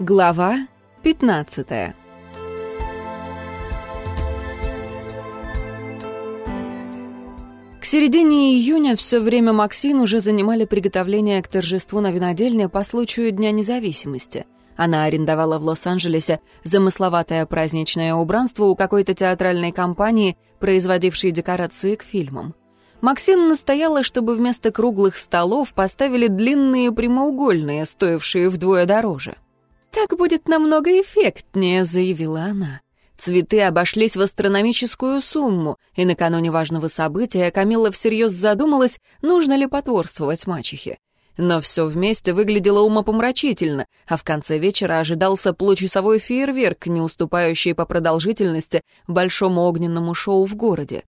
Глава 15 К середине июня все время Максин уже занимали приготовление к торжеству на винодельне по случаю Дня независимости. Она арендовала в Лос-Анджелесе замысловатое праздничное убранство у какой-то театральной компании, производившей декорации к фильмам. Максин настояла, чтобы вместо круглых столов поставили длинные прямоугольные, стоившие вдвое дороже. «Так будет намного эффектнее», — заявила она. Цветы обошлись в астрономическую сумму, и накануне важного события Камилла всерьез задумалась, нужно ли потворствовать мачехе. Но все вместе выглядело умопомрачительно, а в конце вечера ожидался получасовой фейерверк, не уступающий по продолжительности большому огненному шоу в городе.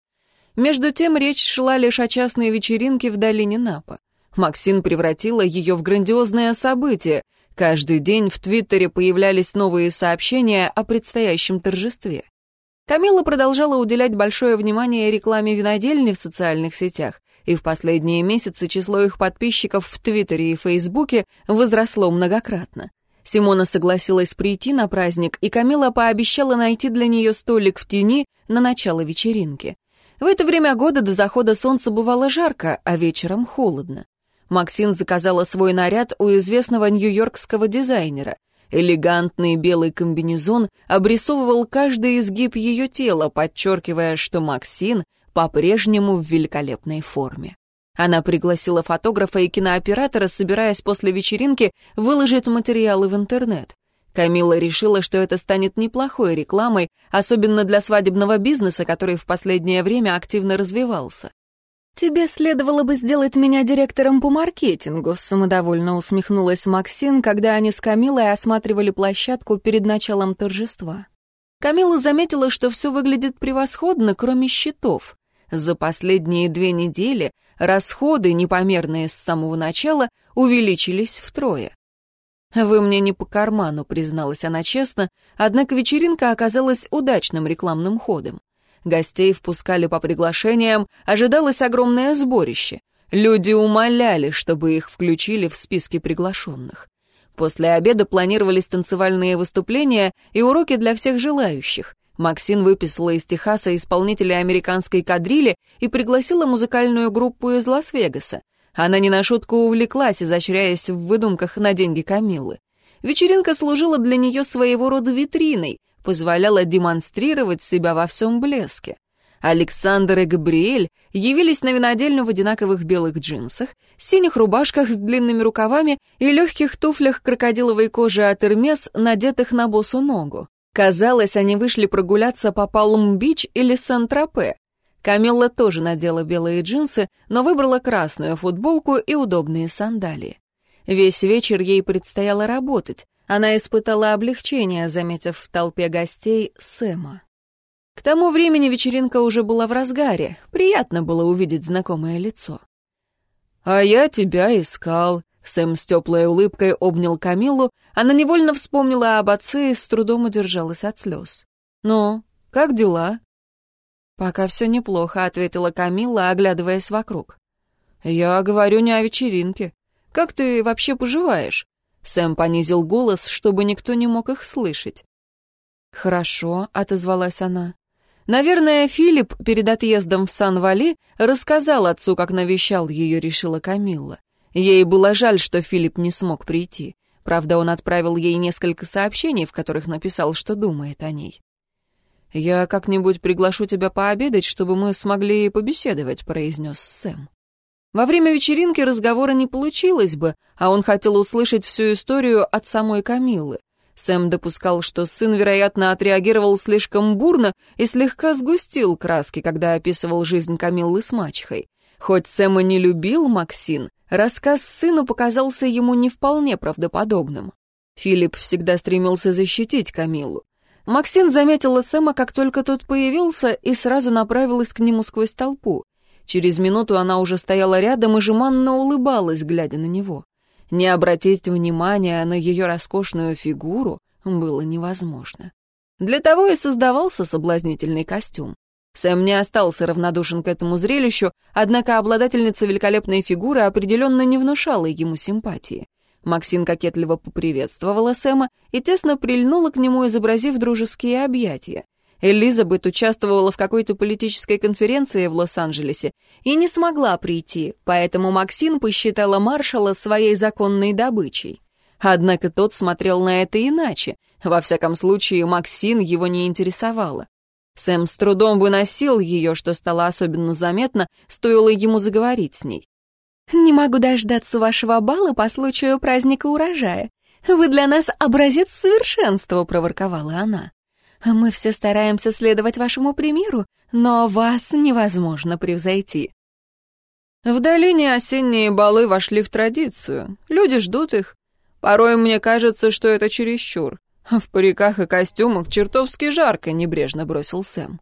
Между тем речь шла лишь о частной вечеринке в долине Напа. Максин превратила ее в грандиозное событие, Каждый день в Твиттере появлялись новые сообщения о предстоящем торжестве. Камила продолжала уделять большое внимание рекламе винодельни в социальных сетях, и в последние месяцы число их подписчиков в Твиттере и Фейсбуке возросло многократно. Симона согласилась прийти на праздник, и Камила пообещала найти для нее столик в тени на начало вечеринки. В это время года до захода солнца бывало жарко, а вечером холодно. Максин заказала свой наряд у известного нью-йоркского дизайнера. Элегантный белый комбинезон обрисовывал каждый изгиб ее тела, подчеркивая, что Максин по-прежнему в великолепной форме. Она пригласила фотографа и кинооператора, собираясь после вечеринки выложить материалы в интернет. Камилла решила, что это станет неплохой рекламой, особенно для свадебного бизнеса, который в последнее время активно развивался. «Тебе следовало бы сделать меня директором по маркетингу», самодовольно усмехнулась Максин, когда они с Камилой осматривали площадку перед началом торжества. Камила заметила, что все выглядит превосходно, кроме счетов. За последние две недели расходы, непомерные с самого начала, увеличились втрое. «Вы мне не по карману», — призналась она честно, однако вечеринка оказалась удачным рекламным ходом. Гостей впускали по приглашениям, ожидалось огромное сборище. Люди умоляли, чтобы их включили в списки приглашенных. После обеда планировались танцевальные выступления и уроки для всех желающих. Максин выписала из Техаса исполнителя американской кадрили и пригласила музыкальную группу из Лас-Вегаса. Она не на шутку увлеклась, изощряясь в выдумках на деньги Камиллы. Вечеринка служила для нее своего рода витриной, позволяла демонстрировать себя во всем блеске. Александр и Габриэль явились на винодельню в одинаковых белых джинсах, синих рубашках с длинными рукавами и легких туфлях крокодиловой кожи от Эрмес, надетых на босу ногу. Казалось, они вышли прогуляться по Палм-Бич или Сан-Тропе. Камилла тоже надела белые джинсы, но выбрала красную футболку и удобные сандалии. Весь вечер ей предстояло работать, она испытала облегчение, заметив в толпе гостей Сэма. К тому времени вечеринка уже была в разгаре. Приятно было увидеть знакомое лицо. «А я тебя искал», — Сэм с теплой улыбкой обнял Камилу. Она невольно вспомнила об отце и с трудом удержалась от слез. «Ну, как дела?» «Пока все неплохо», — ответила Камила, оглядываясь вокруг. «Я говорю не о вечеринке. Как ты вообще поживаешь? Сэм понизил голос, чтобы никто не мог их слышать. «Хорошо», — отозвалась она. «Наверное, Филипп перед отъездом в Сан-Вали рассказал отцу, как навещал ее, решила Камилла. Ей было жаль, что Филипп не смог прийти. Правда, он отправил ей несколько сообщений, в которых написал, что думает о ней. «Я как-нибудь приглашу тебя пообедать, чтобы мы смогли побеседовать», — произнес Сэм. Во время вечеринки разговора не получилось бы, а он хотел услышать всю историю от самой Камиллы. Сэм допускал, что сын, вероятно, отреагировал слишком бурно и слегка сгустил краски, когда описывал жизнь Камиллы с мачехой. Хоть Сэм и не любил Максин, рассказ сыну показался ему не вполне правдоподобным. Филипп всегда стремился защитить Камиллу. Максин заметила Сэма, как только тот появился, и сразу направилась к нему сквозь толпу. Через минуту она уже стояла рядом и жеманно улыбалась, глядя на него. Не обратить внимания на ее роскошную фигуру было невозможно. Для того и создавался соблазнительный костюм. Сэм не остался равнодушен к этому зрелищу, однако обладательница великолепной фигуры определенно не внушала ему симпатии. Максин кокетливо поприветствовала Сэма и тесно прильнула к нему, изобразив дружеские объятия. Элизабет участвовала в какой-то политической конференции в Лос-Анджелесе и не смогла прийти, поэтому Максин посчитала маршала своей законной добычей. Однако тот смотрел на это иначе. Во всяком случае, Максин его не интересовала. Сэм с трудом выносил ее, что стало особенно заметно, стоило ему заговорить с ней. «Не могу дождаться вашего бала по случаю праздника урожая. Вы для нас образец совершенства», — проворковала она. «Мы все стараемся следовать вашему примеру, но вас невозможно превзойти». В долине осенние балы вошли в традицию. Люди ждут их. Порой мне кажется, что это чересчур. В париках и костюмах чертовски жарко, небрежно бросил Сэм.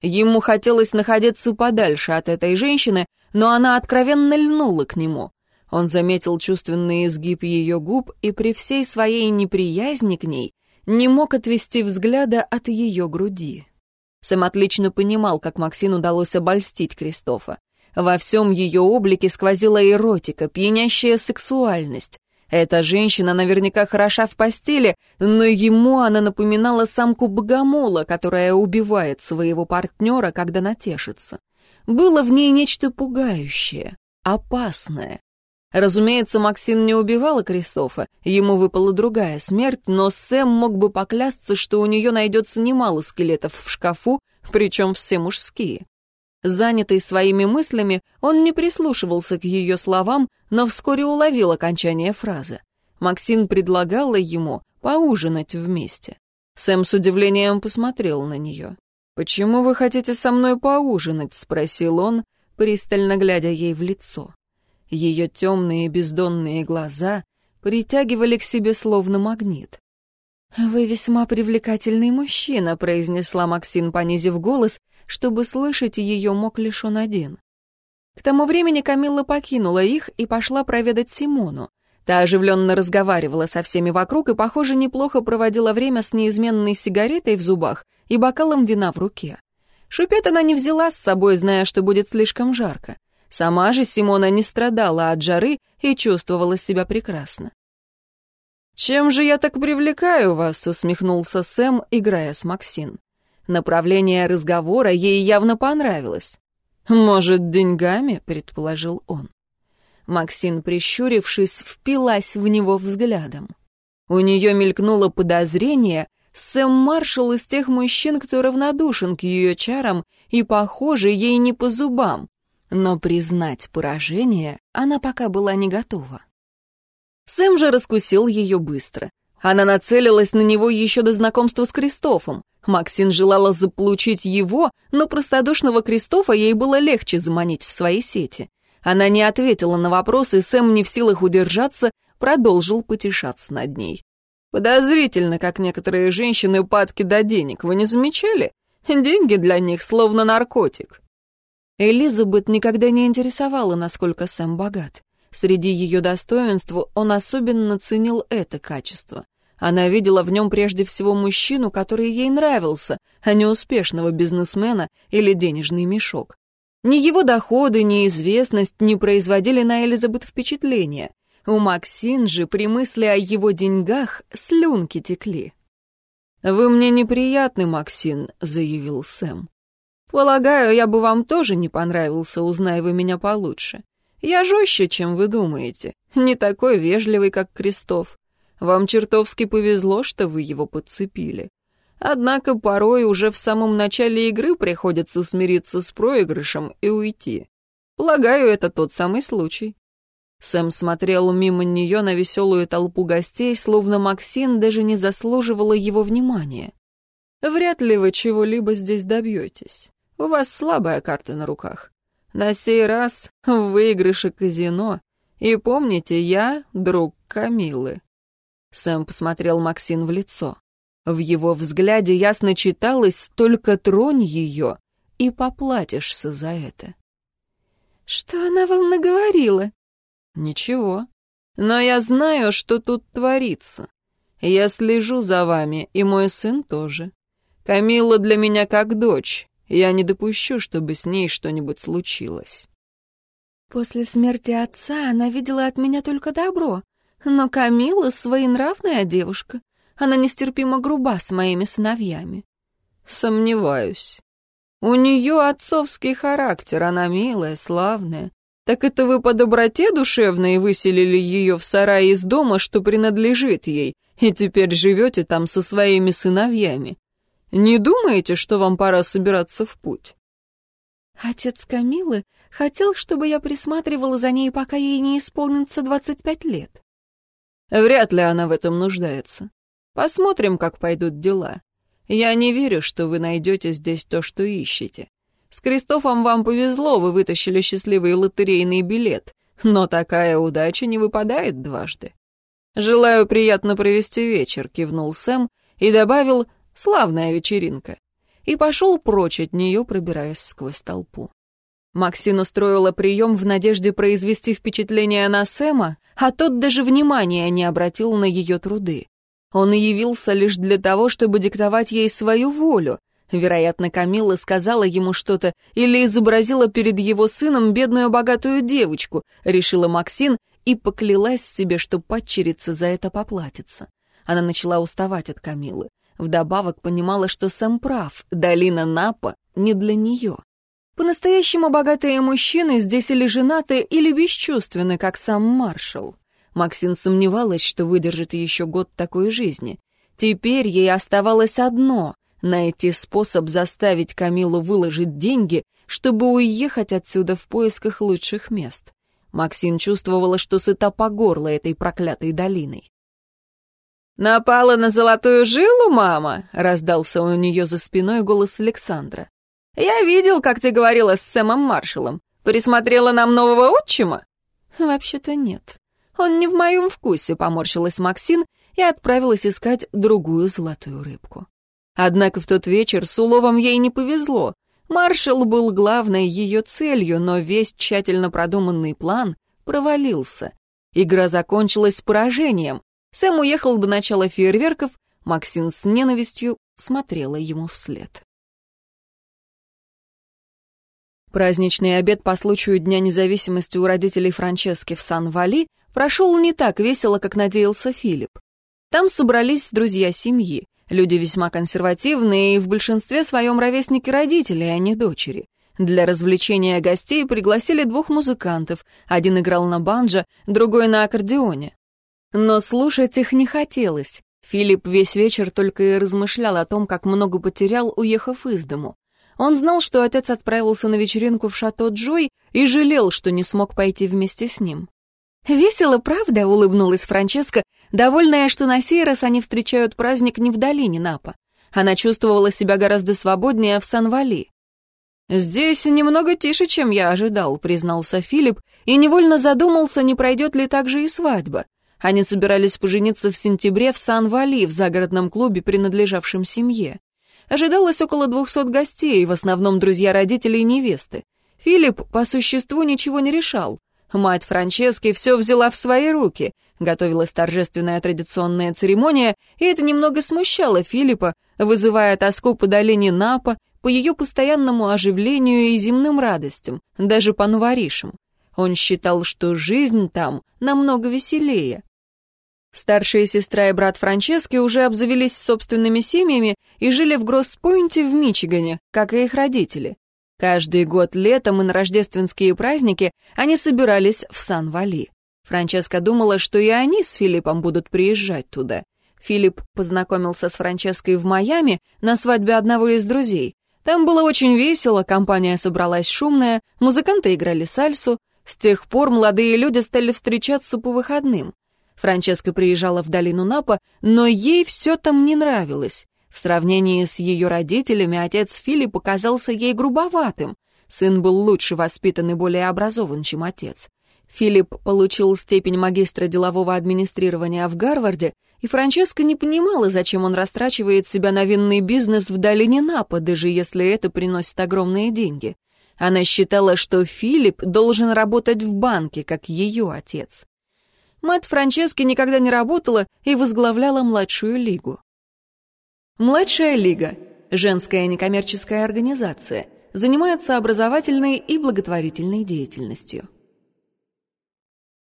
Ему хотелось находиться подальше от этой женщины, но она откровенно льнула к нему. Он заметил чувственный изгиб ее губ и при всей своей неприязни к ней не мог отвести взгляда от ее груди. Сэм отлично понимал, как Максин удалось обольстить Кристофа. Во всем ее облике сквозила эротика, пьянящая сексуальность. Эта женщина наверняка хороша в постели, но ему она напоминала самку богомола, которая убивает своего партнера, когда натешится. Было в ней нечто пугающее, опасное. Разумеется, Максин не убивала Кристофа, ему выпала другая смерть, но Сэм мог бы поклясться, что у нее найдется немало скелетов в шкафу, причем все мужские. Занятый своими мыслями, он не прислушивался к ее словам, но вскоре уловил окончание фразы. Максин предлагала ему поужинать вместе. Сэм с удивлением посмотрел на нее. «Почему вы хотите со мной поужинать?» — спросил он, пристально глядя ей в лицо. Ее темные бездонные глаза притягивали к себе словно магнит. «Вы весьма привлекательный мужчина», — произнесла Максин, понизив голос, чтобы слышать ее мог лишь он один. К тому времени Камилла покинула их и пошла проведать Симону. Та оживленно разговаривала со всеми вокруг и, похоже, неплохо проводила время с неизменной сигаретой в зубах и бокалом вина в руке. Шупет она не взяла с собой, зная, что будет слишком жарко. Сама же Симона не страдала от жары и чувствовала себя прекрасно. «Чем же я так привлекаю вас?» — усмехнулся Сэм, играя с Максин. Направление разговора ей явно понравилось. «Может, деньгами?» — предположил он. Максин, прищурившись, впилась в него взглядом. У нее мелькнуло подозрение, Сэм Маршалл из тех мужчин, кто равнодушен к ее чарам и, похоже, ей не по зубам. Но признать поражение она пока была не готова. Сэм же раскусил ее быстро. Она нацелилась на него еще до знакомства с Кристофом. Максин желала заполучить его, но простодушного Кристофа ей было легче заманить в свои сети. Она не ответила на вопрос, и Сэм, не в силах удержаться, продолжил потешаться над ней. «Подозрительно, как некоторые женщины падки до денег, вы не замечали? Деньги для них словно наркотик». Элизабет никогда не интересовала, насколько Сэм богат. Среди ее достоинств он особенно ценил это качество. Она видела в нем прежде всего мужчину, который ей нравился, а не успешного бизнесмена или денежный мешок. Ни его доходы, ни известность не производили на Элизабет впечатления. У Максин же при мысли о его деньгах слюнки текли. «Вы мне неприятны, Максин», — заявил Сэм. «Полагаю, я бы вам тоже не понравился, узнай вы меня получше. Я жестче, чем вы думаете, не такой вежливый, как Крестов. Вам чертовски повезло, что вы его подцепили. Однако порой уже в самом начале игры приходится смириться с проигрышем и уйти. Полагаю, это тот самый случай. Сэм смотрел мимо нее на веселую толпу гостей, словно Максин даже не заслуживала его внимания. Вряд ли вы чего-либо здесь добьетесь. У вас слабая карта на руках. На сей раз в выигрыше казино. И помните, я друг Камилы». Сэм посмотрел Максин в лицо. В его взгляде ясно читалось «Только тронь ее, и поплатишься за это». «Что она вам наговорила?» «Ничего. Но я знаю, что тут творится. Я слежу за вами, и мой сын тоже. Камила для меня как дочь, я не допущу, чтобы с ней что-нибудь случилось. После смерти отца она видела от меня только добро. Но Камила своенравная девушка. Она нестерпимо груба с моими сыновьями. Сомневаюсь. У нее отцовский характер, она милая, славная. Так это вы по доброте душевной выселили ее в сарай из дома, что принадлежит ей, и теперь живете там со своими сыновьями. Не думаете, что вам пора собираться в путь? Отец Камилы хотел, чтобы я присматривала за ней, пока ей не исполнится двадцать пять лет. Вряд ли она в этом нуждается. Посмотрим, как пойдут дела. Я не верю, что вы найдете здесь то, что ищете. С Кристофом вам повезло, вы вытащили счастливый лотерейный билет, но такая удача не выпадает дважды. Желаю приятно провести вечер, кивнул Сэм и добавил «славная вечеринка» и пошел прочь от нее, пробираясь сквозь толпу. Максин устроила прием в надежде произвести впечатление на Сэма, а тот даже внимания не обратил на ее труды. Он явился лишь для того, чтобы диктовать ей свою волю. Вероятно, Камилла сказала ему что-то или изобразила перед его сыном бедную богатую девочку, решила Максин и поклялась себе, что падчерица за это поплатится. Она начала уставать от Камилы. Вдобавок понимала, что Сэм прав, долина Напа не для нее. По-настоящему богатые мужчины здесь или женаты, или бесчувственны, как сам маршал. Максин сомневалась, что выдержит еще год такой жизни. Теперь ей оставалось одно — найти способ заставить Камилу выложить деньги, чтобы уехать отсюда в поисках лучших мест. Максин чувствовала, что сыта по горло этой проклятой долиной. «Напала на золотую жилу, мама?» — раздался у нее за спиной голос Александра. «Я видел, как ты говорила с Сэмом Маршалом. Присмотрела нам нового отчима?» «Вообще-то нет. Он не в моем вкусе», — поморщилась Максин и отправилась искать другую золотую рыбку. Однако в тот вечер с уловом ей не повезло. Маршал был главной ее целью, но весь тщательно продуманный план провалился. Игра закончилась поражением. Сэм уехал до начала фейерверков, Максин с ненавистью смотрела ему вслед. Праздничный обед по случаю Дня независимости у родителей Франчески в Сан-Вали прошел не так весело, как надеялся Филипп. Там собрались друзья семьи, люди весьма консервативные и в большинстве своем ровесники родителей, а не дочери. Для развлечения гостей пригласили двух музыкантов, один играл на банджо, другой на аккордеоне. Но слушать их не хотелось. Филипп весь вечер только и размышлял о том, как много потерял, уехав из дому. Он знал, что отец отправился на вечеринку в шато Джой и жалел, что не смог пойти вместе с ним. «Весело, правда?» — улыбнулась Франческа, довольная, что на сей раз они встречают праздник не в долине Напа. Она чувствовала себя гораздо свободнее в Сан-Вали. «Здесь немного тише, чем я ожидал», — признался Филипп, и невольно задумался, не пройдет ли так же и свадьба. Они собирались пожениться в сентябре в Сан-Вали, в загородном клубе, принадлежавшем семье. Ожидалось около двухсот гостей, в основном друзья родителей и невесты. Филипп по существу ничего не решал. Мать Франчески все взяла в свои руки. Готовилась торжественная традиционная церемония, и это немного смущало Филиппа, вызывая тоску по долине Напа, по ее постоянному оживлению и земным радостям, даже по новоришам. Он считал, что жизнь там намного веселее. Старшая сестра и брат Франчески уже обзавелись собственными семьями и жили в Гросс-Пойнте в Мичигане, как и их родители. Каждый год летом и на рождественские праздники они собирались в Сан-Вали. Франческа думала, что и они с Филиппом будут приезжать туда. Филипп познакомился с Франческой в Майами на свадьбе одного из друзей. Там было очень весело, компания собралась шумная, музыканты играли сальсу. С тех пор молодые люди стали встречаться по выходным. Франческа приезжала в долину Напа, но ей все там не нравилось. В сравнении с ее родителями отец Филипп показался ей грубоватым. Сын был лучше воспитан и более образован, чем отец. Филипп получил степень магистра делового администрирования в Гарварде, и Франческа не понимала, зачем он растрачивает себя на винный бизнес в долине Напа, даже если это приносит огромные деньги. Она считала, что Филипп должен работать в банке, как ее отец. Мать Франчески никогда не работала и возглавляла младшую лигу. Младшая лига – женская некоммерческая организация, занимается образовательной и благотворительной деятельностью.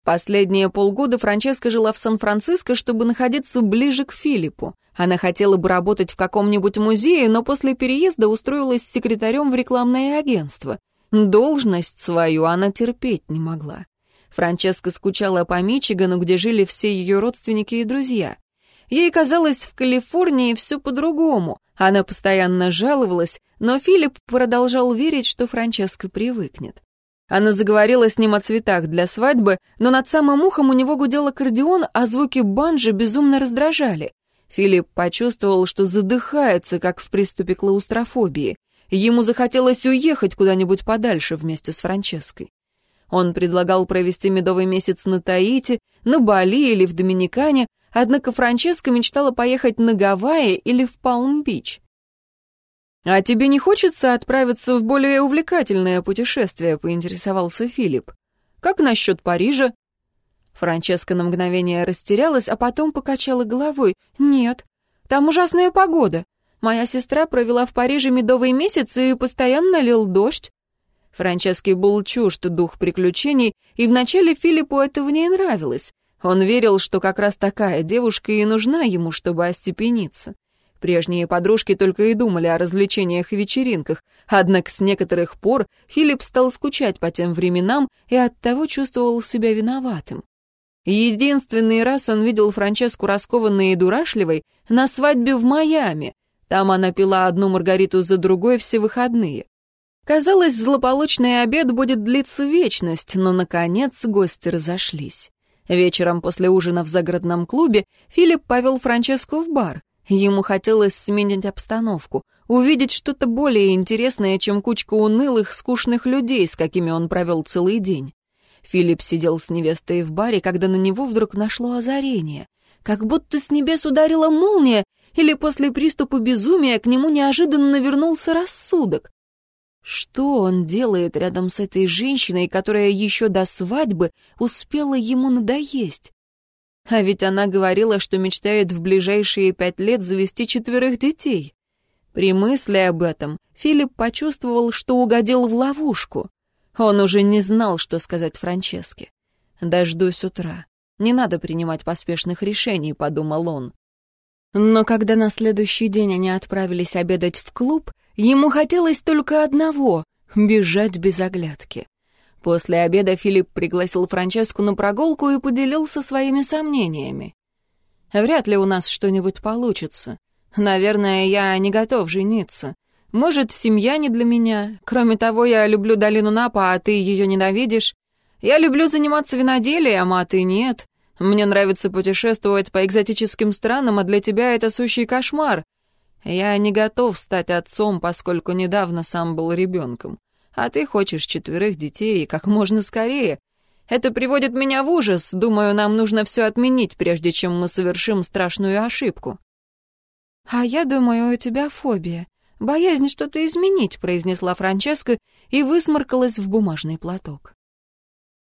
Последние полгода Франческа жила в Сан-Франциско, чтобы находиться ближе к Филиппу. Она хотела бы работать в каком-нибудь музее, но после переезда устроилась секретарем в рекламное агентство. Должность свою она терпеть не могла. Франческа скучала по Мичигану, где жили все ее родственники и друзья. Ей казалось, в Калифорнии все по-другому. Она постоянно жаловалась, но Филипп продолжал верить, что Франческа привыкнет. Она заговорила с ним о цветах для свадьбы, но над самым ухом у него гудел аккордеон, а звуки банджи безумно раздражали. Филипп почувствовал, что задыхается, как в приступе клаустрофобии. Ему захотелось уехать куда-нибудь подальше вместе с Франческой. Он предлагал провести медовый месяц на Таити, на Бали или в Доминикане, однако Франческа мечтала поехать на Гавайи или в Палм-Бич. «А тебе не хочется отправиться в более увлекательное путешествие?» — поинтересовался Филипп. «Как насчет Парижа?» Франческа на мгновение растерялась, а потом покачала головой. «Нет, там ужасная погода. Моя сестра провела в Париже медовый месяц и постоянно лил дождь. Франчески был чужд дух приключений, и вначале Филиппу этого не нравилось. Он верил, что как раз такая девушка и нужна ему, чтобы остепениться. Прежние подружки только и думали о развлечениях и вечеринках, однако с некоторых пор Филипп стал скучать по тем временам и оттого чувствовал себя виноватым. Единственный раз он видел Франческу раскованной и дурашливой на свадьбе в Майами. Там она пила одну маргариту за другой все выходные. Казалось, злополучный обед будет длиться вечность, но, наконец, гости разошлись. Вечером после ужина в загородном клубе Филипп повел Франческу в бар. Ему хотелось сменить обстановку, увидеть что-то более интересное, чем кучка унылых, скучных людей, с какими он провел целый день. Филипп сидел с невестой в баре, когда на него вдруг нашло озарение. Как будто с небес ударила молния, или после приступа безумия к нему неожиданно вернулся рассудок. Что он делает рядом с этой женщиной, которая еще до свадьбы успела ему надоесть? А ведь она говорила, что мечтает в ближайшие пять лет завести четверых детей. При мысли об этом Филипп почувствовал, что угодил в ловушку. Он уже не знал, что сказать Франческе. «Дождусь утра. Не надо принимать поспешных решений», — подумал он. Но когда на следующий день они отправились обедать в клуб, Ему хотелось только одного — бежать без оглядки. После обеда Филипп пригласил Франческу на прогулку и поделился своими сомнениями. «Вряд ли у нас что-нибудь получится. Наверное, я не готов жениться. Может, семья не для меня. Кроме того, я люблю долину Напа, а ты ее ненавидишь. Я люблю заниматься виноделием, а ты нет. Мне нравится путешествовать по экзотическим странам, а для тебя это сущий кошмар. Я не готов стать отцом, поскольку недавно сам был ребенком. А ты хочешь четверых детей как можно скорее. Это приводит меня в ужас. Думаю, нам нужно все отменить, прежде чем мы совершим страшную ошибку». «А я думаю, у тебя фобия. Боязнь что-то изменить», — произнесла Франческа и высморкалась в бумажный платок.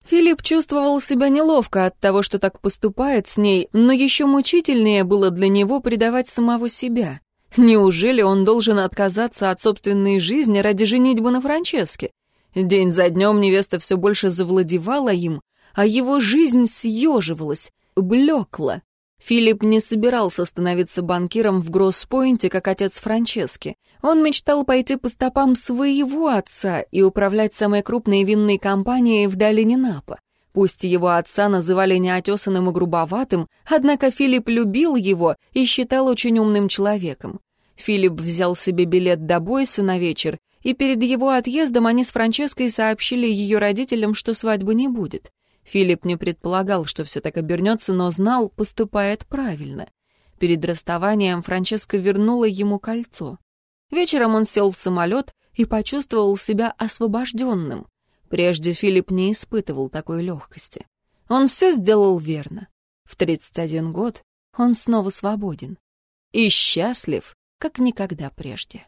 Филипп чувствовал себя неловко от того, что так поступает с ней, но еще мучительнее было для него предавать самого себя. Неужели он должен отказаться от собственной жизни ради женитьбы на Франческе? День за днем невеста все больше завладевала им, а его жизнь съеживалась, блекла. Филипп не собирался становиться банкиром в Гросс-Пойнте, как отец Франчески. Он мечтал пойти по стопам своего отца и управлять самой крупной винной компанией в долине Напа. Пусть его отца называли неотесанным и грубоватым, однако Филипп любил его и считал очень умным человеком. Филипп взял себе билет до Бойса на вечер, и перед его отъездом они с Франческой сообщили ее родителям, что свадьбы не будет. Филипп не предполагал, что все так обернется, но знал, поступает правильно. Перед расставанием Франческа вернула ему кольцо. Вечером он сел в самолет и почувствовал себя освобожденным. Прежде Филипп не испытывал такой легкости. Он все сделал верно. В 31 год он снова свободен. И счастлив, как никогда прежде.